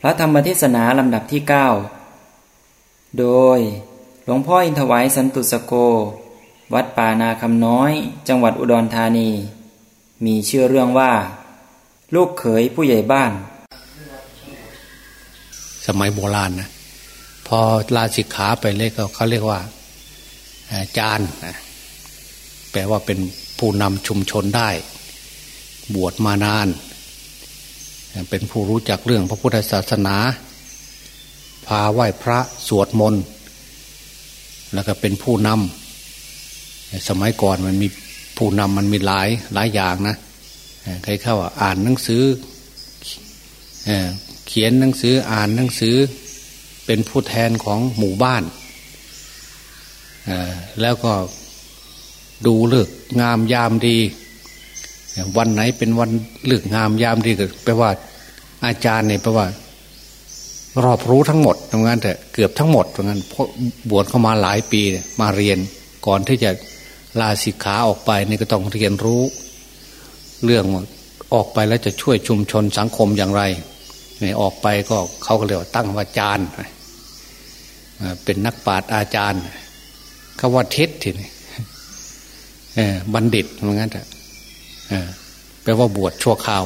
พระธรรมเทศนาลำดับที่ 9 โดย หลวงพ่ออินทวายสันตุสโก วัดป่านาคำน้อย จังหวัดอุดรธานี มีเชื่อเรื่องว่า ลูกเขยผู้ใหญ่บ้าน สมัยโบราณนะพอลาสิกขาไปเรียกเขาเรียกว่าอาจารย์แปลว่าเป็นผู้นำชุมชนได้ บวชมานาน เป็นผู้รู้จักเรื่องพระพุทธศาสนา พาไหว้พระสวดมนต์แล้วก็เป็นผู้นำสมัยก่อนมันมีผู้นำมันมีหลายหลายอย่างนะใครเข้าอ่านหนังสือเขียนหนังสืออ่านหนังสือเป็นผู้แทนของหมู่บ้าน แล้วก็ดูเลือกงามยามดี วันไหนเป็นวันเลือกงามยามดีก็แปลว่า อาจารย์เนี่ยแปลว่า รอบรู้ทั้งหมดตรงนั้นแต่เกือบทั้งหมดตรงนั้นเพราะบวชเข้ามาหลายปีมาเรียนก่อนที่จะลาสิกขาออกไปนี่ก็ต้องเรียนรู้ เรื่องออกไปแล้วจะช่วยชุมชนสังคมอย่างไรเนี่ยออกไปก็เขาก็เรียกว่าตั้งวาจารย์เป็นนักปราชญ์อาจารย์คำว่าเท็จทีนี้บัณฑิตเหมือนกันแต่ แปลว่าบวชชั่วคราว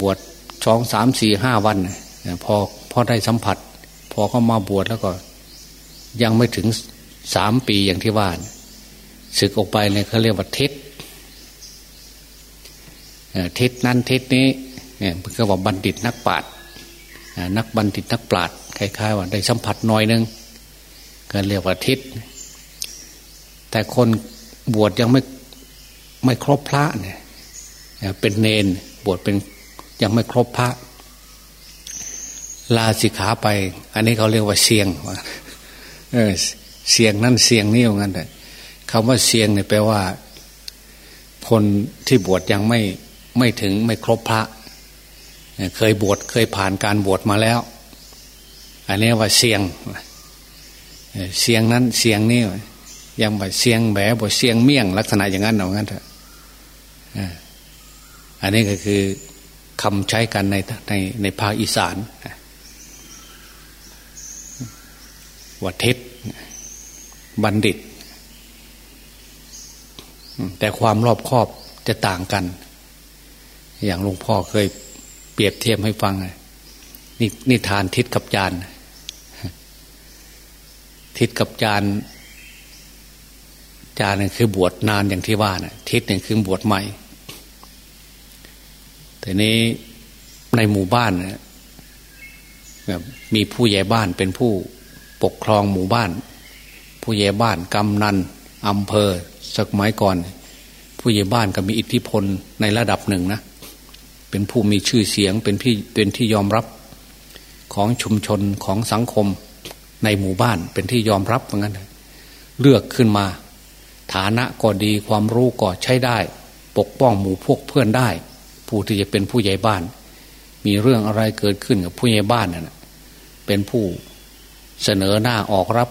บวชสองสามสี่ห้าวันพอพอได้สัมผัส พอเขามาบวชแล้วก็ ยังไม่ถึงสามปีอย่างที่ว่าศึกออกไปเนี่ยเขาเรียกว่าเท็จเท็จนั้นเท็จนี้เนี่ยคือว่าบัณฑิตนักปราชญ์นักบัณฑิตนักปราชญ์คล้ายๆว่าได้สัมผัสน้อยนึงก็เรียกว่าทิศแต่คนบวชยังไม่ ไม่ครบพระเนี่ยเป็นเนนบวชเป็นยังไม่ครบพระ ลาสิกขาไป อันนี้เขาเรียกว่าเสียงเออเสียงนั่นเสียงนี่อย่างนั้นแต่คำว่าเสียงเนี่ยแปลว่า คนที่บวชยังไม่ไม่ถึงไม่ครบพระ เคยบวชเคยผ่านการบวชมาแล้ว อันนี้ว่าเสียง เสียงนั้นเสียงนี่ยังแบบเสียงแบบบเสียงเมี่ยงลักษณะอย่างนั้นเอางั้นเถอะ อันนี้ก็คือคำใช้กันในในในภาคอีสานว่าเท็จบัณฑิต แต่ความรอบครอบจะต่างกัน อย่างหลวงพ่อเคยเปรียบเทียบให้ฟังนี่นิทานทิศกับจานทิศกับจานจานนึงคือบวชนานอย่างที่ว่านะทิศหนึ่งคือบวชใหม่ แต่นี้ในหมู่บ้านนะมีผู้ใหญ่บ้านเป็นผู้ปกครองหมู่บ้าน ผู้ใหญ่บ้านกำนันอำเภอสักไม้ก่อน ผู้ใหญ่บ้านก็มีอิทธิพลในระดับหนึ่งนะเป็นผู้มีชื่อเสียงเป็นพี่เป็นที่ยอมรับของชุมชนของสังคมในหมู่บ้านเป็นที่ยอมรับเหมือนกันเลือกขึ้นมา ฐานะก็ดีความรู้ก็ใช้ได้ ปกป้องหมู่พวกเพื่อนได้ ผู้ที่จะเป็นผู้ใหญ่บ้าน มีเรื่องอะไรเกิดขึ้นกับผู้ใหญ่บ้านนั่นเป็นผู้เสนอหน้าออกรับ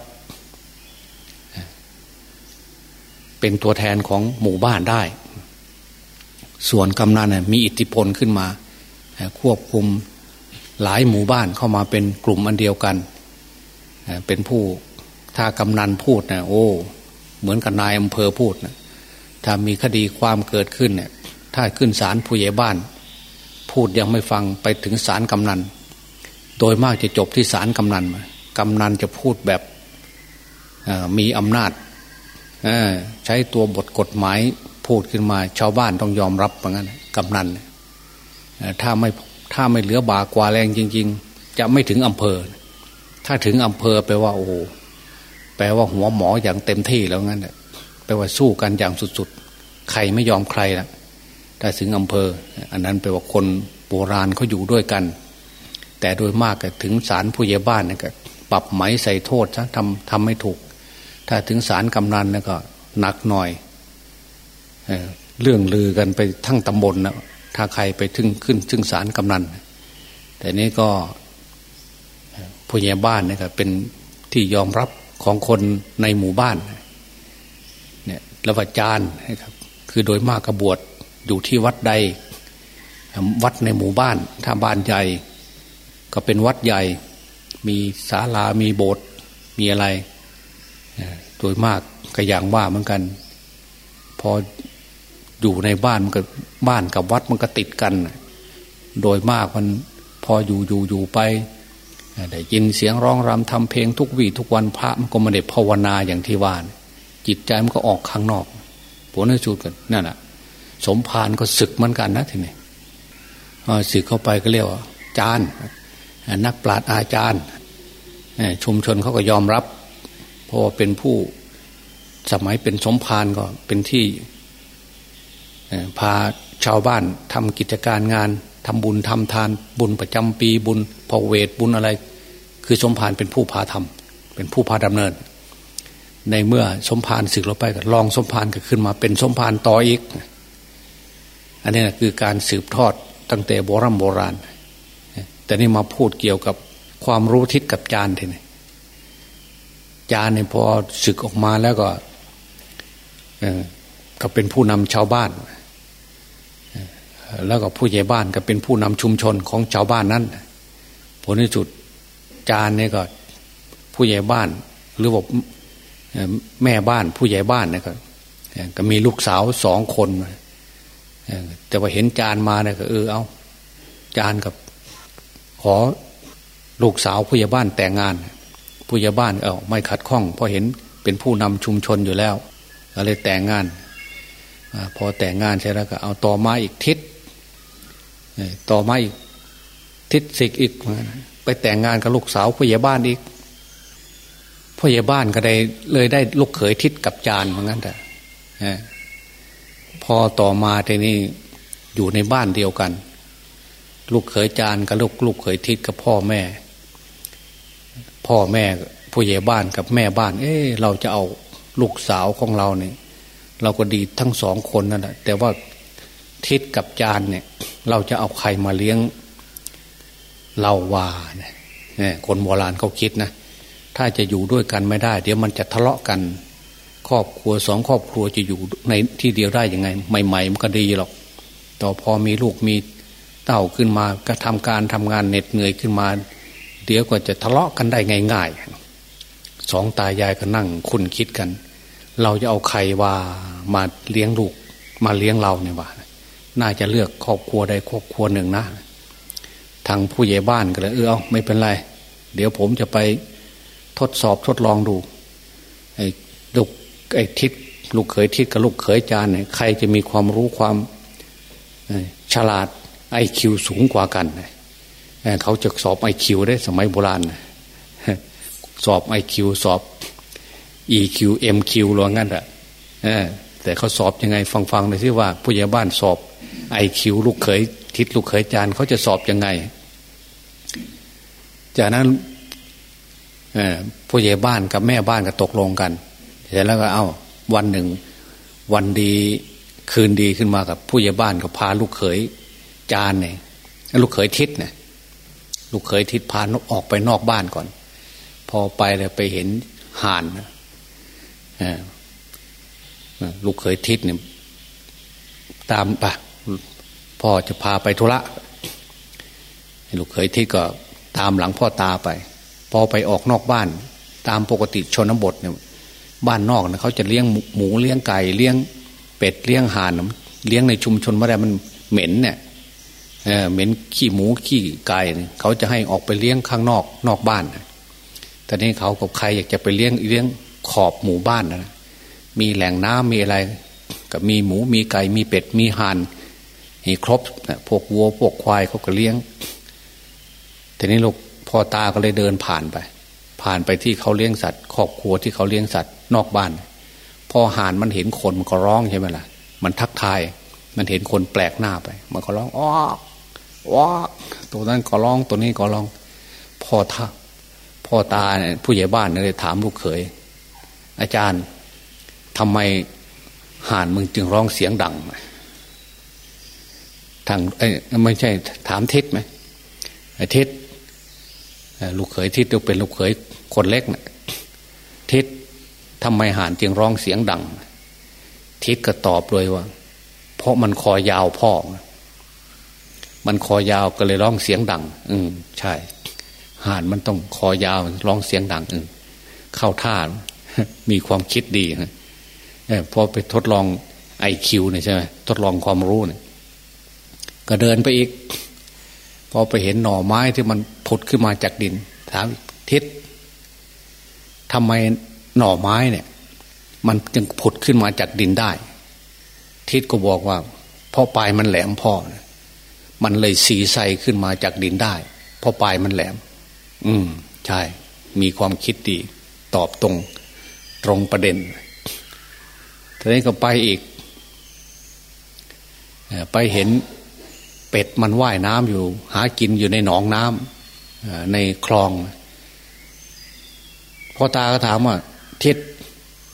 เป็นตัวแทนของหมู่บ้านได้ ส่วนกำนันมีอิทธิพลขึ้นมา ควบคุมหลายหมู่บ้านเข้ามาเป็นกลุ่มอันเดียวกัน เป็นผู้ถ้ากำนันพูดนะโอ้ เหมือนกับนายอำเภอพูดนะถ้ามีคดีความเกิดขึ้นเนี่ย ถ้าขึ้นศาลผู้ใหญ่บ้าน พูดยังไม่ฟังไปถึงศาลกำนัน โดยมากจะจบที่ศาลกำนันกำนันจะพูดแบบมีอำนาจใช้ตัวบทกฎหมายพูดขึ้นมา ชาวบ้านต้องยอมรับเหมือนกันกำนันถ้าไม่ถ้าไม่เหลือบากว่าแรงจริง ๆ จะไม่ถึงอำเภอ ถ้าถึงอำเภอแปลว่าโอ้แปลว่าหัวหมออย่างเต็มที่แล้วงั้นแปลว่าสู้กันอย่างสุดๆ ใครไม่ยอมใครละ ถ้าถึงอำเภอ อันนั้นแปลว่าคนโบราณเขาอยู่ด้วยกัน แต่โดยมากก็ถึงศาลผู้ใหญ่บ้านก็ปรับไหมใส่โทษซะทำทำไม่ถูก ถ้าถึงศาลกำนันนี่ก็หนักหน่อยเเรื่องลือกันไปทั้งตำบลนะถ้าใครไปถึงขึ้นถึงศาลกำนันแต่นี้ก็ผู้ใหญ่บ้านนะครับเป็นที่ยอมรับของคนในหมู่บ้านเนี่ยระวจารย์นะครับ คือโดยมากกระบวด อยู่ที่วัดใด วัดในหมู่บ้านถ้าบ้านใหญ่ก็เป็นวัดใหญ่ มีศาลามีโบสถ์มีอะไรโดยมากก็อย่างว่าเหมือนกัน พออยู่ในบ้านมันก็บ้านกับวัดมันก็ติดกัน โดยมากมันพออยู่อยู่อยู่ไปได้ยินเสียงร้องรำทำเพลงทุกวี่ทุกวันพระมันก็ไม่ได้ภาวนาอย่างที่ว่าจิตใจมันก็ออกข้างนอกผลในสุดกันนั่นแหะ สมภารก็ศึกเหมือนกันนะทีนี้ศึกเข้าไปก็เรียกว่าจานนักปราชญ์อาจารย์ชุมชนเขาก็ยอมรับ เพราะว่าเป็นผู้สมัยเป็นสมภารก็เป็นที่พาชาวบ้านทำกิจการงานทำบุญทำทาน บุญประจำปีบุญพอเวทบุญอะไร คือสมภารเป็นผู้พาทำเป็นผู้พาดำเนิน ในเมื่อสมภารสึกเราไปก็ลองสมภารก็ขึ้นมาเป็นสมภารต่ออีก อันนี้คือการสืบทอดตั้งแต่โบรโบราณ แต่นี่มาพูดเกี่ยวกับความรู้ทิศกับจานทีนี้จานเนี่ยพอศึกออกมาแล้วก็ก็เป็นผู้นำชาวบ้าน แล้วก็ผู้ใหญ่บ้านก็เป็นผู้นำชุมชนของชาวบ้านนั้นผลที่สุดจานเนี่ยก็ผู้ใหญ่บ้าน หรือว่าแม่บ้านผู้ใหญ่บ้านเนี่ยก็ก็มีลูกสาวสองคน แต่ว่าเห็นจานมาเนี่ยก็เออเอาจานกับขอลูกสาวผู้ใหญ่บ้านแต่งงาน ผู้ใหญ่บ้านเอาไม่ขัดข้องเพราะเห็นเป็นผู้นำชุมชนอยู่แล้วก็เลยแต่งงานพอแต่งงานใช่แล้วก็เอาต่อมาอีกทิศต่อมาอีกทิศสิกอีก ไปแต่งงานกับลูกสาวผู้ใหญ่บ้านอีกผู้ใหญ่บ้านก็ได้เลยได้ลูกเขยทิศกับจานเหมือนกันแต่ พอต่อมาทีนี้อยู่ในบ้านเดียวกัน ลูกเขยจานกับลูกลูกเขยทิศกับพ่อแม่ พ่อแม่ผู้ใหญ่บ้านกับแม่บ้าน เอ๊เราจะเอาลูกสาวของเราเนี่ย เราก็ดีทั้งสองคนนั่นแหละแต่ว่าทิศกับจานเนี่ย เราจะเอาใครมาเลี้ยงเราว่าเนี่ยคนโบราณเขาคิดนะถ้าจะอยู่ด้วยกันไม่ได้ เดี๋ยวมันจะทะเลาะกัน ครอบครัวสองครอบครัวจะอยู่ในที่เดียวได้ยังไง ใหม่ ๆ มันก็ดีหรอก ต่อพอมีลูกมีเต้าขึ้นมาก็ทำการทำงานเหน็ดเหนื่อยขึ้นมา เดี๋ยวก็จะทะเลาะกันได้ง่ายๆสองตายายก็นั่งคุณคิดกัน เราจะเอาใครว่ามาเลี้ยงลูกมาเลี้ยงเราเนี่ยว่าน่าจะเลือกครอบครัวใดครอบครัวหนึ่งนะทางผู้ใหญ่บ้านก็เลยเออเอาไม่เป็นไร เดี๋ยวผมจะไปทดสอบทดลองดู ไอ้ทิศลูกเขยทิศกับลูกเขยจารย์เนี่ยใครจะมีความรู้ความฉลาดไอคิวสูงกว่ากันเขาจะสอบไอคิวได้สมัยโบราณสอบไอคิวสอบ EQ MQ หรืองั้นแหละแต่เขาสอบยังไงฟังๆหน่อยสิว่าผู้ใหญ่บ้านสอบไอคิวลูกเขยทิศลูกเขยจานเขาจะสอบยังไง จากนั้นผู้ใหญ่บ้านกับแม่บ้านก็ตกลงกัน เสร็จแล้วก็เอาวันหนึ่ง วันดีคืนดีขึ้นมากับผู้ใหญ่บ้านก็พาลูกเขยจานเนี่ยลูกเขยทิศเนี่ยลูกเขยทิศพาออกไปนอกบ้านก่อน พอไปเลยไปเห็นห่านลูกเขยทิศเนี่ยตามปะพ่อจะพาไปธุระลูกเขยทิศก็ตามหลังพ่อตาไป พอไปออกนอกบ้าน ตามปกติชนบทเนี่ย บ้านนอกนะเขาจะเลี้ยงหมูเลี้ยงไก่เลี้ยงเป็ดเลี้ยงห่านเลี้ยงในชุมชนไม่ได้มันเหม็นเนี่ยเหม็นขี้หมูขี้ไก่เขาจะให้ออกไปเลี้ยงข้างนอกนอกบ้านแต่นี้เขากับใครอยากจะไปเลี้ยงเลี้ยงขอบหมู่บ้านนะมีแหล่งน้ำมีอะไรก็มีหมูมีไก่มีเป็ดมีห่านมีครบพวกวัวพวกควายเขาก็เลี้ยงทีนี้ลูกพ่อตาก็เลยเดินผ่านไป ผ่านไปที่เขาเลี้ยงสัตว์ ครอบครัวที่เขาเลี้ยงสัตว์นอกบ้าน พอห่านมันเห็นคนมันก็ร้องใช่ไหมล่ะ มันทักทาย มันเห็นคนแปลกหน้าไป มันก็ร้องอ้อว้าตัวนั้นก็ร้องตัวนี้ก็ร้อง พ่อท่าพ่อตาเนี่ยผู้ใหญ่บ้านเลยถามลูกเขย อาจารย์ทำไมห่านมึงจึงร้องเสียงดังทางไอ้ไม่ใช่ถามทิศไหมไอ้ทิศ ลูกเขยทิศเป็นลูกเขยคนเล็กนะทิศทำไมห่านจึงร้องเสียงดัง ทิศก็ตอบเลยว่า เพราะมันคอยาวพ่อ มันคอยาวก็เลยร้องเสียงดัง อืมใช่ห่านมันต้องคอยาวร้องเสียงดังอื่นเข้าท่ามีความคิดดีนะพอไปทดลองไอคิวเนี่ยใช่ไหมทดลองความรู้เนี่ยก็เดินไปอีก พอไปเห็นหน่อไม้ที่มันผุดขึ้นมาจากดิน ถามทิศทำไมหน่อไม้เนี่ย มันจึงผุดขึ้นมาจากดินได้ ทิศก็บอกว่าเพราะปลายมันแหลมพ่อมันเลยสีใสขึ้นมาจากดินได้เพราะปลายมันแหลม อืม ใช่ มีความคิดดี ตอบตรง ตรงประเด็นทีนี้ก็ไปอีก ไปเห็น เป็ดมันว่ายน้ำอยู่ หากินอยู่ในหนองน้ำในคลองพ่อตาก็ถามว่าทิศ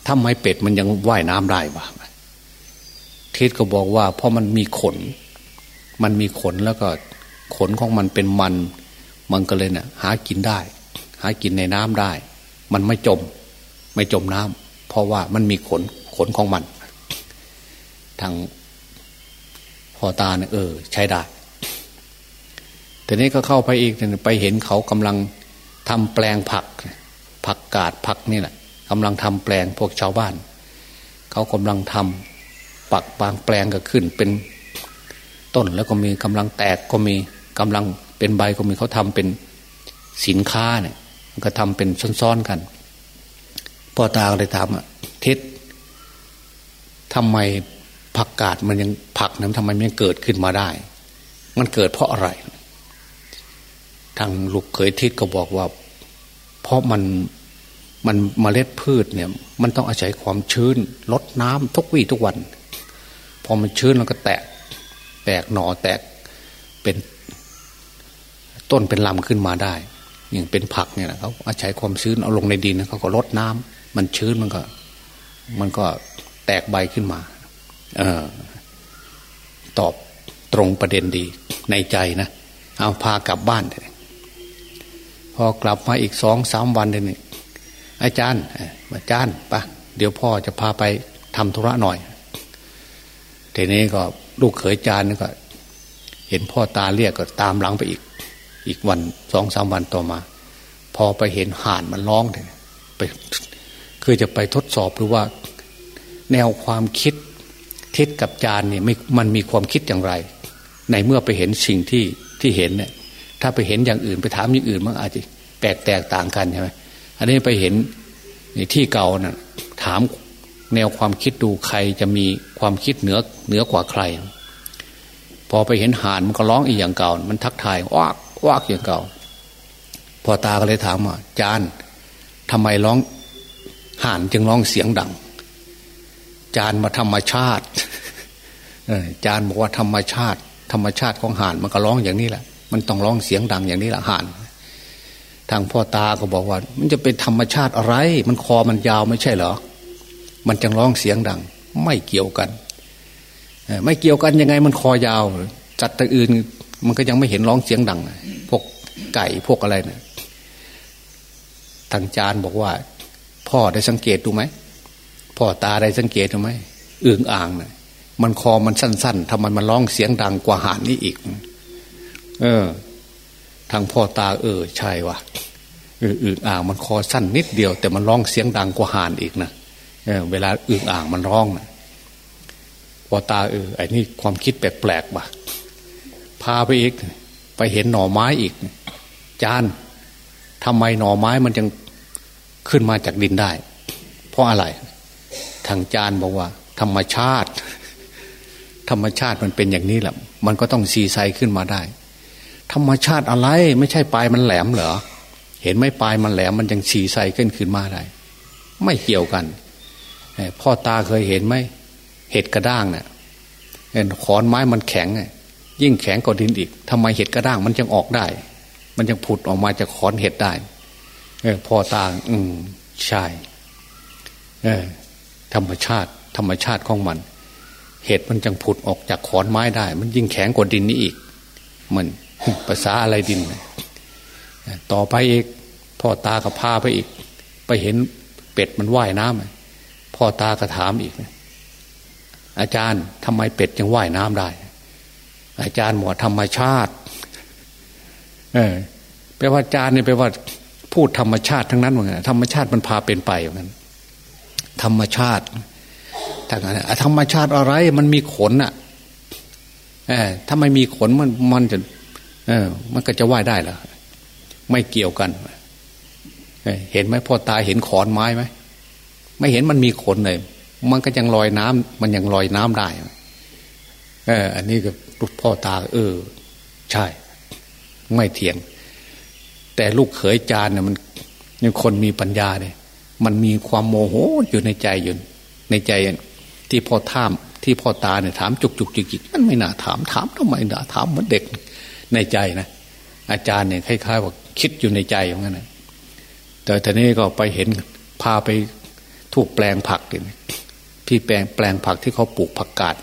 ทำไมเป็ดมันยังว่ายน้ำได้วะทิศก็บอกว่า เพราะมันมีขน มันมีขนแล้วก็ขนของมันเป็นมัน มันก็เลยเนะ่ยหากินได้ หากินในน้ำได้ มันไม่จม ไม่จมน้ำเพราะว่ามันมีขนขนของมัน ทาง พ่อตาเนี่ยเออ ใช้ได้แต่นี้ก็เข้าไปอีกไปเห็นเขากำลังทำแปลงผัก ผักกาดผักนี่แหละกำลังทำแปลงพวกชาวบ้าน เขากำลังทำปักบางแปลงก็ขึ้น เป็นต้นแล้วก็มีกำลังแตกก็มีกำลังเป็นใบก็มีเขาทำเป็นสินค้าเนี่ยก็ทำเป็นซ้อนๆกันพ่อตาเลยถามอะทิศทำไม ผักกาดมันยังผักนั้นทำไมมันเกิดขึ้นมาได้ มันเกิดเพราะอะไร ทางลูกเขยทิศก็บอกว่า เพราะมันมันมเมล็ดพืชเนี่ย มันต้องอาศัยความชื้นลดน้ำทุกวี่ทุกวัน พอมันชื้นแล้วก็แตก แตกหน่อแตกเป็นต้นเป็นลำขึ้นมาได้ อย่างเป็นผักเนี่ยนะเขาอาศัยความชื้นเอาลงในดินเขาก็ลดน้ำมันชื้นมันก็ มันก็แตกใบขึ้นมา ตอบตรงประเด็นดีในใจนะ เอาพากลับบ้านเลยพอกลับมาอีกสองสามวันเลยอาจารย์อาจารย์ปะเดี๋ยวพ่อจะพาไปทำธุระหน่อยทีนี้ก็ลูกเขยจานก็ เห็นพ่อตาเรียกก็ตามหลังไปอีก อีกวันสองสามวันต่อมา พอไปเห็นห่านมันร้องเลยไปคือจะไปทดสอบหรือว่า แนวความคิด ทิศกับจานเนี่ยไม่มันมีความคิดอย่างไร ในเมื่อไปเห็นสิ่งที่ที่เห็นเนี่ยถ้าไปเห็นอย่างอื่นไปถามอย่างอื่นมันอาจจะแตกแตกต่างกันใช่ไหมอันนี้ไปเห็นที่เก่านะ่ะถามแนวความคิดดูใครจะมีความคิดเหนือเหนือกว่าใคร พอไปเห็นห่านมันก็ร้องอีกอย่างเก่า มันทักทายว้ากว้ากอย่างเก่า พอตาก็เลยถามว่าจานทำไมร้องห่านจึงร้องเสียงดัง จานมาธรรมชาติจานบอกว่าธรรมชาติ ธรรมชาติของห่านมันก็ร้องอย่างนี้แหละ มันต้องร้องเสียงดังอย่างนี้แหละห่าน ทางพ่อตาก็บอกว่า มันจะเป็นธรรมชาติอะไร มันคอมันยาวไม่ใช่เหรอ มันจึงร้องเสียงดัง ไม่เกี่ยวกันไม่เกี่ยวกันยังไงมันคอยาวจัดตัวอื่น มันก็ยังไม่เห็นร้องเสียงดังพวกไก่พวกอะไรเนะี่ยทางจานบอกว่า พ่อได้สังเกตดูไหม พ่อตาได้สังเกตไหมอึ่งอ่างนะ่ะมันคอมันสั้นๆทำไมมันร้องเสียงดังกว่าหานนี่อีก เออ ทางพ่อตา เออ ใช่วะอึ่งอ่างมันคอสั้นนิดเดียว แต่มันร้องเสียงดังกว่าหานอีกนะเออ เวลาอึ่งอ่างมันร้องนะพ่อตาเออไอ้นี่ความคิดแปลกๆว่ะพาไปอีก ไปเห็นหน่อไม้อีก จานทำไมหน่อไม้มันยังขึ้นมาจากดินได้ เพราะอะไร ทางจานบอกว่า ธรรมชาติ ธรรมชาติมันเป็นอย่างนี้แหละมันก็ต้องซีไซขึ้นมาได้ ธรรมชาติอะไร ไม่ใช่ปลายมันแหลมเหรอเห็นไหมปลายมันแหลมมันยังซีไซขึ้นขึ้นมาได้ ไม่เกี่ยวกันพ่อตาเคยเห็นไหมเห็ดกระด้างเนะ่ยเห็นขอนไม้มันแข็งยิ่งแข็งกว่าดินอีกทำไมเห็ดกระด้างมันจึงออกได้ มันยังผุดออกมาจากขอนเห็ดได้พ่อตา อืมใช่เออ ธรรมชาติ ธรรมชาติของมัน เหตุมันจังผุดออกจากขอนไม้ได้ มันยิ่งแข็งกว่าดินนี้อีก มันภาษาอะไรดิน ต่อไปอีกพ่อตาก็พาไปอีก ไปเห็นเป็ดมันว่ายน้ำพ่อตาก็ถามอีก อาจารย์ทำไมเป็ดยังว่ายน้ำได้ อาจารย์หมอธรรมชาติ เออแปลว่าจานเนี่ยแปลว่าพูดธรรมชาติทั้งนั้นเหมือนกันธรรมชาติมันพาเป็นไปเหมือนกัน ธรรมชาติทางนั้นธรรมชาติอะไรมันมีขนอะถ้าไม่มีขนมันมันจะเออ มันก็จะว่ายได้เหรอไม่เกี่ยวกันเห็นไหมพ่อตาเห็นขอนไม้ไหมไม่เห็นมันมีขนเลย มันก็ยังลอยน้ำมันยังลอยน้ำได้เออ อันนี้ก็พ่อตา เออ ใช่ ไม่เถียง แต่ลูกเขยจานเนี่ยมันยังคนมีปัญญาเนี่ย มันมีความโมโหอยู่ในใจอยู่ในใจที่พ่อถามที่พ่อตาเนี่ยถามจุกจุกจิกจิกมันไม่น่าถามถามทำไมน่าถามเหมือนเด็กในใจนะอาจารย์เนี่ยคล้ายๆว่าคิดอยู่ในใจอย่างนั้นนะแต่ทีนี้ก็ไปเห็นพาไปถูกแปลงผักเลยพี่แปลงแปลงผักที่เขาปลูกผักกาด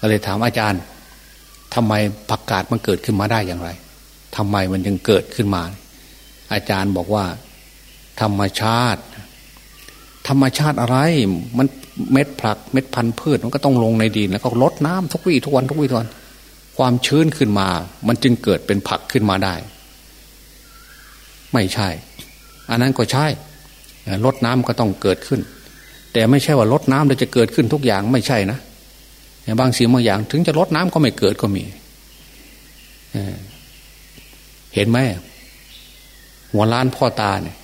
ก็เลยถามอาจารย์ทำไมผักกาดมันเกิดขึ้นมาได้อย่างไรทำไมมันยังเกิดขึ้นมา อาจารย์บอกว่า ธรรมชาติ ธรรมชาติอะไร มันเม็ดผักเม็ดพันธุ์พืชมันก็ต้องลงในดิน แล้วก็ลดน้ำทุกวี่ทุกวันทุกวี่ทุกวันความชื้นขึ้นมา มันจึงเกิดเป็นผักขึ้นมาได้ ไม่ใช่ อันนั้นก็ใช่ลดน้ำก็ต้องเกิดขึ้น แต่ไม่ใช่ว่าลดน้ำแล้วจะเกิดขึ้นทุกอย่างไม่ใช่นะบางสิ่งบางอย่าง ถึงจะลดน้ำก็ไม่เกิดก็มีเห็นไหมหัวล้านพ่อตาเนี่ย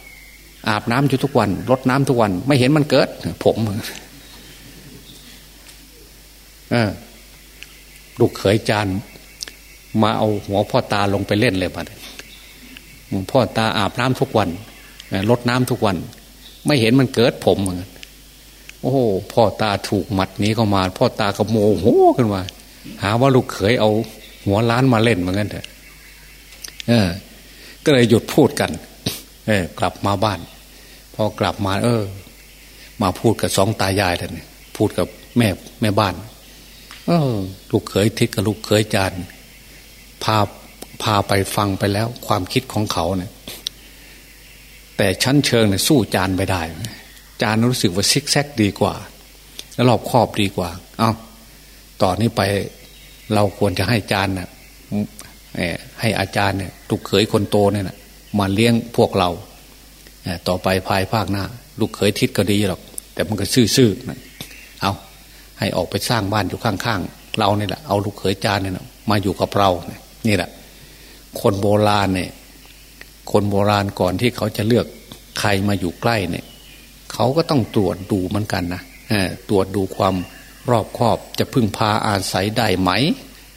อาบน้ำอยู่ทุกวันลดน้ำทุกวัน ไม่เห็นมันเกิด ผมเออลูกเขยจานมาเอาหัวพ่อตาลงไปเล่นเลยมาพ่อตาอาบน้ำทุกวันลดน้ำทุกวัน ไม่เห็นมันเกิดผมเหมือนโอ้พ่อตาถูกหมัดนี้เข้ามา พ่อตาก็โมโหขึ้นมาหาว่าลูกเขยเอาหัวล้านมาเล่นเหมือนกันเถอะเออ ก็เลยหยุดพูดกัน เออ กลับมาบ้าน พอกลับมา เออ มาพูดกับสองตายายท่านพูดกับแม่แม่บ้าน เออ ลูกเขยทิศกับลูกเขยจานพาพาไปฟังไปแล้ว ความคิดของเขาเนี่ย แต่ชั้นเชิงเนี่ยสู้จานไม่ได้ จานรู้สึกว่าซิกแซกดีกว่า แล้วรอบครอบดีกว่า เอา้าต่อนนี้ไปเราควรจะให้จานเนะ่ยให้อาจารย์เนี่ยลูกเขยคนโตเนี่ยนะมาเลี้ยงพวกเรา ต่อไปภายภาคหน้า ลูกเขยทิศก็ดีหรอก แต่มันก็ซื่อๆเอาให้ออกไปสร้างบ้านอยู่ข้างๆเราเนี่ยแหละเอาลูกเขยจานเนี่ยมาอยู่กับเรานี่แหละคนโบราณเนี่ย คนโบราณก่อนที่เขาจะเลือกใครมาอยู่ใกล้เนี่ยเขาก็ต้องตรวจดูเหมือนกันนะตรวจดูความรอบครอบจะพึ่งพาอาศัยได้ไหม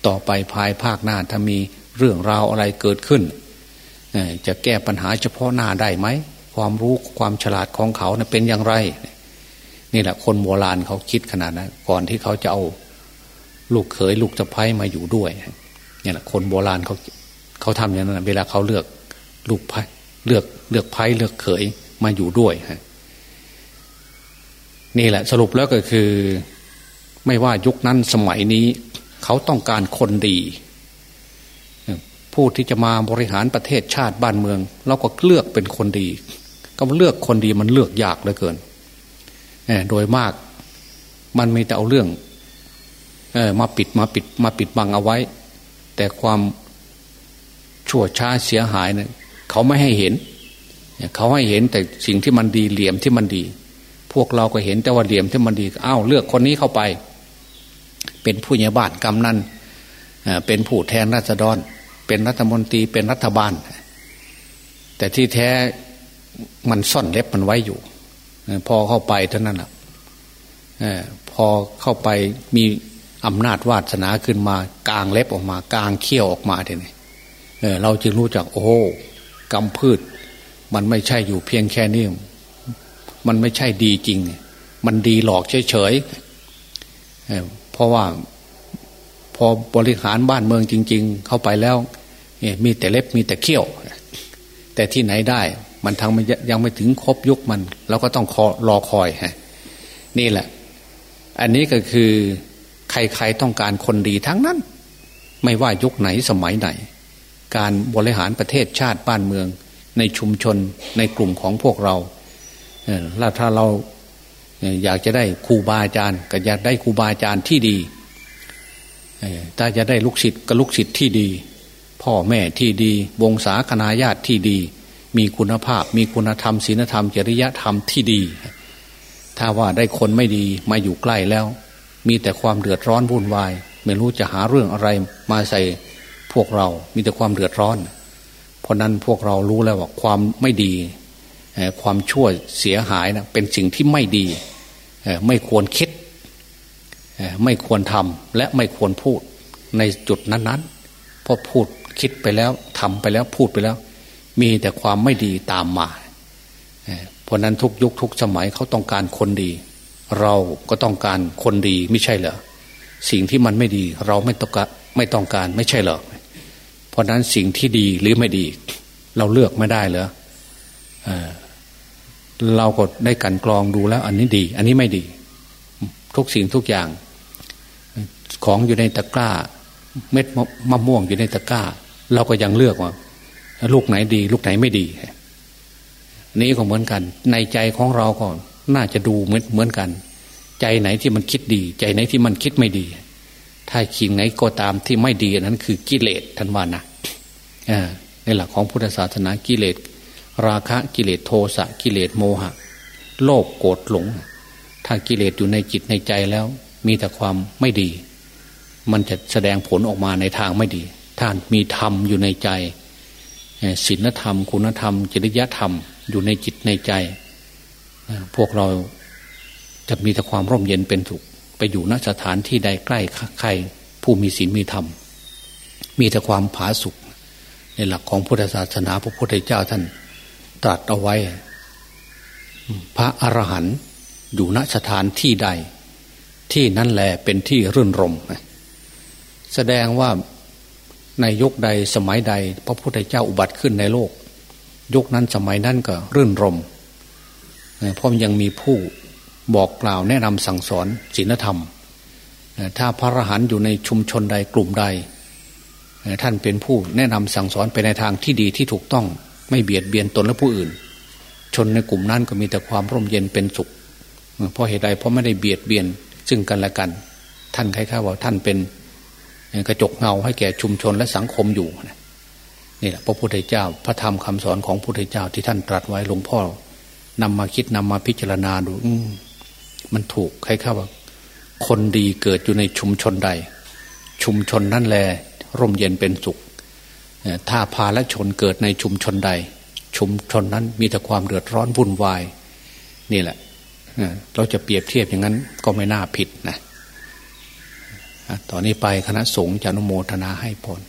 ต่อไปภายภาคหน้าถ้ามีเรื่องราวอะไรเกิดขึ้นจะแก้ปัญหาเฉพาะหน้าได้ไหม ความรู้ความฉลาดของเขาเป็นอย่างไร นี่แหละคนโบราณเขาคิดขนาดนั้นก่อนที่เขาจะเอาลูกเขยลูกสะพ้ยมาอยู่ด้วยนี่แหละคนโบราณเขาเขาทำอย่างนั้นเวลาเขาเลือกลูกพ้เลือกเลือกไพ่เลือกเขยมาอยู่ด้วยฮะนี่แหละสรุปแล้วก็คือ ไม่ว่ายุคนั้นสมัยนี้ เขาต้องการคนดี ผู้ที่จะมาบริหารประเทศชาติบ้านเมือง เราก็เลือกเป็นคนดี ก็เลือกคนดีมันเลือกยากเหลือเกินโดยมาก มันมีแต่เอาเรื่องมาปิดมาปิดมาปิดบังเอาไว้ แต่ความชั่วช้าเสียหายเนี่ยเขาไม่ให้เห็นเขาให้เห็นแต่สิ่งที่มันดีเหลี่ยมที่มันดี พวกเราก็เห็นแต่ว่าเหลี่ยมที่มันดีอ้าวเลือกคนนี้เข้าไป เป็นผู้ใหญ่บ้านกำนันเป็นผู้แทนราษฎร เป็นรัฐมนตรีเป็นรัฐบาล แต่ที่แท้ มันซ่อนเล็บมันไว้อยู่พอเข้าไปเท่านั้นแหละพอเข้าไปมีอำนาจวาสนาขึ้นมากลางเล็บออกมากลางเขี้ยวออกมาเดี๋ยวนี้เราจึงรู้จักโอ้กำพืช มันไม่ใช่อยู่เพียงแค่นี้มันไม่ใช่ดีจริง มันดีหลอกเฉยๆเพราะว่าพอบริหารบ้านเมืองจริง ๆ เข้าไปแล้วมีแต่เล็บมีแต่เขี้ยว แต่ที่ไหนได้ มันทางยังไม่ถึงครบยุคมันเราก็ต้องรอคอยฮะนี่แหละ อันนี้ก็คือใครๆต้องการคนดีทั้งนั้น ไม่ว่ายุคไหนสมัยไหน การบริหารประเทศชาติบ้านเมือง ในชุมชนในกลุ่มของพวกเราแล้วถ้าเราอยากจะได้ครูบาอาจารย์ก็อยากได้ครูบาอาจารย์ที่ดีถ้าจะได้ลูกศิษย์ก็ลูกศิษย์ที่ดี พ่อแม่ที่ดี วงศาคณาญาติที่ดี มีคุณภาพ มีคุณธรรมศีลธรรมจริยธรรมที่ดี ถ้าว่าได้คนไม่ดีมาอยู่ใกล้แล้ว มีแต่ความเดือดร้อนวุ่นวาย ไม่รู้จะหาเรื่องอะไรมาใส่พวกเรา มีแต่ความเดือดร้อน เพราะนั้นพวกเรารู้แล้วว่าความไม่ดี ความชั่วเสียหายนะเป็นสิ่งที่ไม่ดี ไม่ควรคิด ไม่ควรทำและไม่ควรพูดในจุดนั้นๆเพราะพูดคิดไปแล้วทำไปแล้วพูดไปแล้ว มีแต่ความไม่ดีตามมา เพราะนั้นทุกยุคทุกสมัยเขาต้องการคนดี เราก็ต้องการคนดีไม่ใช่เหรอสิ่งที่มันไม่ดีเราไม่ต้องการไม่ต้องการไม่ใช่เหรอเพราะนั้นสิ่งที่ดีหรือไม่ดี เราเลือกไม่ได้เหรอเราก็ได้กันกรองดูแล้ว อันนี้ดี อันนี้ไม่ดี ทุกสิ่งทุกอย่าง ของอยู่ในตะกร้า เม็ดมะม่วงอยู่ในตะกร้า เราก็ยังเลือกว่า ลูกไหนดี ลูกไหนไม่ดี นี้ก็เหมือนกัน ในใจของเราก็น่าจะดูเหมือนเหมือนกัน ใจไหนที่มันคิดดี ใจไหนที่มันคิดไม่ดี ถ้าขิงไหนก็ตามที่ไม่ดีนั้นคือกิเลสทันวานะในหลักของพุทธศาสนากิเลส ราคะกิเลสโทสะกิเลสโมหะ โลภโกรธหลง ถ้ากิเลสอยู่ในจิตในใจแล้ว มีแต่ความไม่ดี มันจะแสดงผลออกมาในทางไม่ดีถ้านมีธรรมอยู่ในใจ ศีลธรรม คุณธรรม จริยธรรม อยู่ในจิตในใจ พวกเราจะมีแต่ความร่มเย็นเป็นสุขไปอยู่ณสถานที่ใดใกล้ใคร ผู้มีศีลมีธรรม มีแต่ความผาสุกในหลักของพุทธศาสนาพระพุทธเจ้าท่านตรัสเอาไว้ พระอรหันต์อยู่ณสถานที่ใด ที่นั่นแหละเป็นที่รื่นรม แสดงว่า ในยุคใดสมัยใด พระพุทธเจ้าอุบัติขึ้นในโลก ยุคนั้นสมัยนั้นก็รื่นรมเพราะยังมีผู้บอกกล่าวแนะนำสั่งสอนศีลธรรม ถ้าพระอรหันต์อยู่ในชุมชนใดกลุ่มใด ท่านเป็นผู้แนะนำสั่งสอนไปในทางที่ดีที่ถูกต้องไม่เบียดเบียนตนและผู้อื่น ชนในกลุ่มนั้นก็มีแต่ความร่มเย็นเป็นสุขเพราะเหตุใดเพราะไม่ได้เบียดเบียนซึ่งกันและกัน ท่านคล้ายๆว่าท่านเป็น กระจกเงาให้แก่ชุมชนและสังคมอยู่นี่แหละพระพุทธเจ้าพระธรรมคำสอนของพระพุทธเจ้าที่ท่านตรัสไว้หลวงพ่อนำมาคิดนำมาพิจารณาดูมันถูกใครเข้าว่า คนดีเกิดอยู่ในชุมชนใด ชุมชนนั่นแหละร่มเย็นเป็นสุขถ้าพาและชนเกิดในชุมชนใด ชุมชนนั้นมีแต่ความเดือดร้อนวุ่นวาย นี่แหละเราจะเปรียบเทียบอย่างนั้นก็ไม่น่าผิดนะ ตอนนี้ไปคณะสงฆ์จะนุโมทนาให้พร